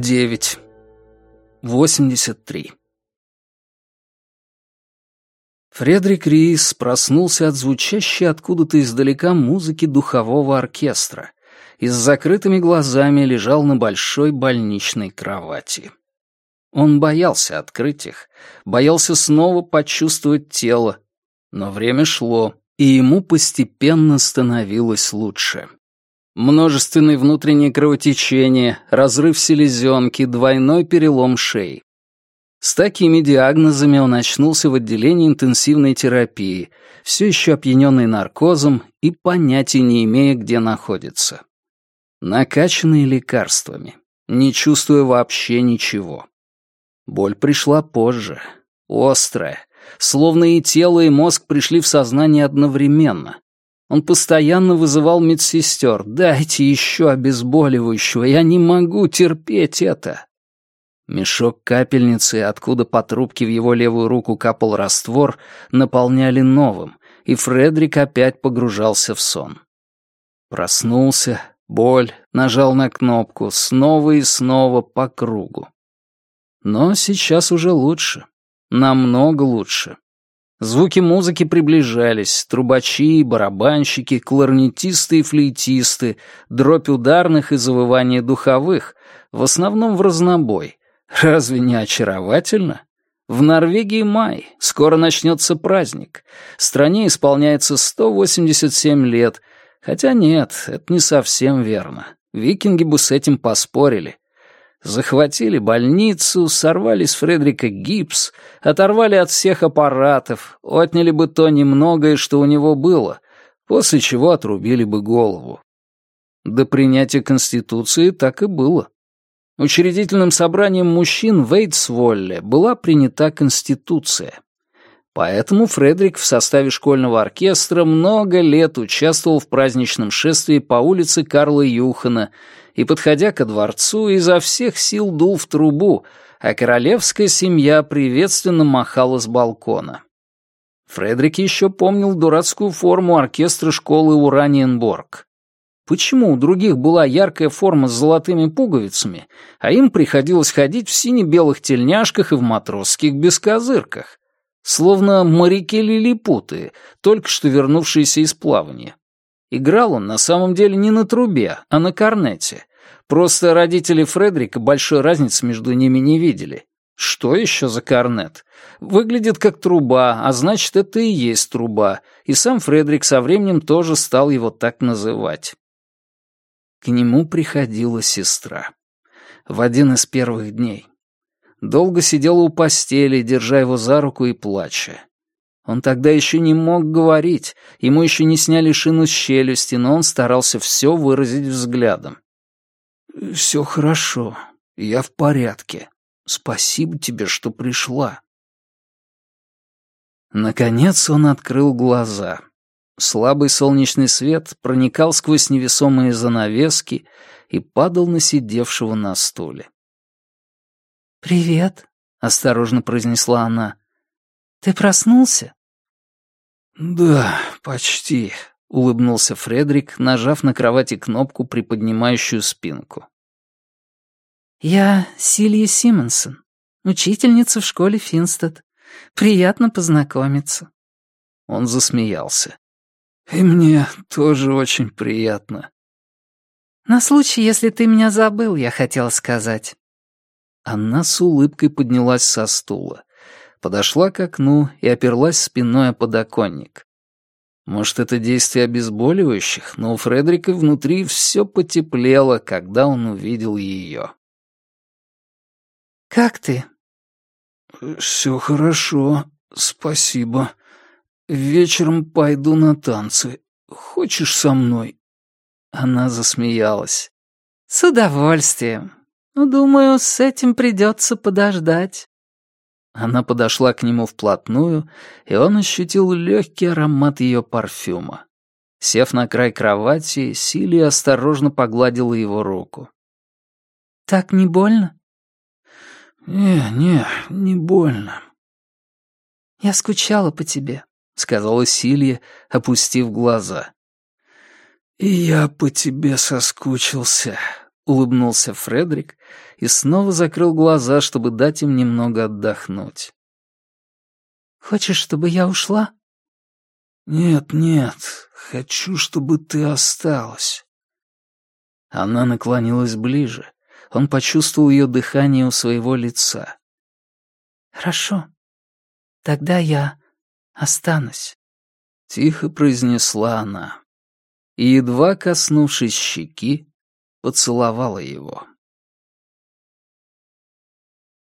девять, восемьдесят три. Фредерик Рис проснулся от звучащей откуда-то издалека музыки духового оркестра и с закрытыми глазами лежал на большой больничной кровати. Он боялся открыть их, боялся снова почувствовать тело, но время шло, и ему постепенно становилось лучше. Множественные внутренние кровотечения, разрыв селезенки, двойной перелом шеи. С такими диагнозами он очнулся в отделении интенсивной терапии, все еще опьяненный наркозом и понятия не имея, где находится. Накачанный лекарствами, не чувствуя вообще ничего. Боль пришла позже, острая, словно и тело, и мозг пришли в сознание одновременно. Он постоянно вызывал медсестер. «Дайте еще обезболивающего, я не могу терпеть это!» Мешок капельницы, откуда по трубке в его левую руку капал раствор, наполняли новым, и Фредерик опять погружался в сон. Проснулся, боль, нажал на кнопку, снова и снова по кругу. Но сейчас уже лучше. Намного лучше. Звуки музыки приближались, трубачи, барабанщики, кларнетисты и флейтисты, дробь ударных и завывание духовых, в основном в разнобой. Разве не очаровательно? В Норвегии май, скоро начнется праздник. Стране исполняется 187 лет, хотя нет, это не совсем верно. Викинги бы с этим поспорили. Захватили больницу, сорвали с Фредрика гипс, оторвали от всех аппаратов, отняли бы то немногое, что у него было, после чего отрубили бы голову. До принятия Конституции так и было. Учредительным собранием мужчин в Эйдсволле была принята Конституция. Поэтому Фредерик в составе школьного оркестра много лет участвовал в праздничном шествии по улице Карла Юхана и, подходя ко дворцу, изо всех сил дул в трубу, а королевская семья приветственно махала с балкона. Фредерик еще помнил дурацкую форму оркестра школы Ураниенборг. Почему у других была яркая форма с золотыми пуговицами, а им приходилось ходить в сине-белых тельняшках и в матросских бескозырках? Словно моряки-лилипуты, только что вернувшиеся из плавания. Играл он на самом деле не на трубе, а на корнете. Просто родители Фредерика большой разницы между ними не видели. Что еще за корнет? Выглядит как труба, а значит, это и есть труба, и сам Фредерик со временем тоже стал его так называть. К нему приходила сестра. В один из первых дней. Долго сидела у постели, держа его за руку и плача. Он тогда еще не мог говорить, ему еще не сняли шину с челюсти, но он старался все выразить взглядом. «Все хорошо, я в порядке. Спасибо тебе, что пришла». Наконец он открыл глаза. Слабый солнечный свет проникал сквозь невесомые занавески и падал на сидевшего на стуле. «Привет», — осторожно произнесла она. «Ты проснулся?» «Да, почти», — улыбнулся Фредерик, нажав на кровати кнопку, приподнимающую спинку. «Я Силья Симонсон, учительница в школе Финстед. Приятно познакомиться». Он засмеялся. «И мне тоже очень приятно». «На случай, если ты меня забыл, я хотела сказать». Она с улыбкой поднялась со стула подошла к окну и оперлась спиной о подоконник. Может, это действие обезболивающих, но у Фредерика внутри все потеплело, когда он увидел ее. «Как ты?» «Все хорошо, спасибо. Вечером пойду на танцы. Хочешь со мной?» Она засмеялась. «С удовольствием. Думаю, с этим придется подождать». Она подошла к нему вплотную, и он ощутил легкий аромат ее парфюма. Сев на край кровати, Силия осторожно погладила его руку. «Так не больно?» «Не, не, не больно». «Я скучала по тебе», — сказала Силия, опустив глаза. «И я по тебе соскучился», — улыбнулся Фредерик и снова закрыл глаза, чтобы дать им немного отдохнуть. «Хочешь, чтобы я ушла?» «Нет, нет, хочу, чтобы ты осталась». Она наклонилась ближе. Он почувствовал ее дыхание у своего лица. «Хорошо. Тогда я останусь», — тихо произнесла она. И, едва коснувшись щеки, поцеловала его.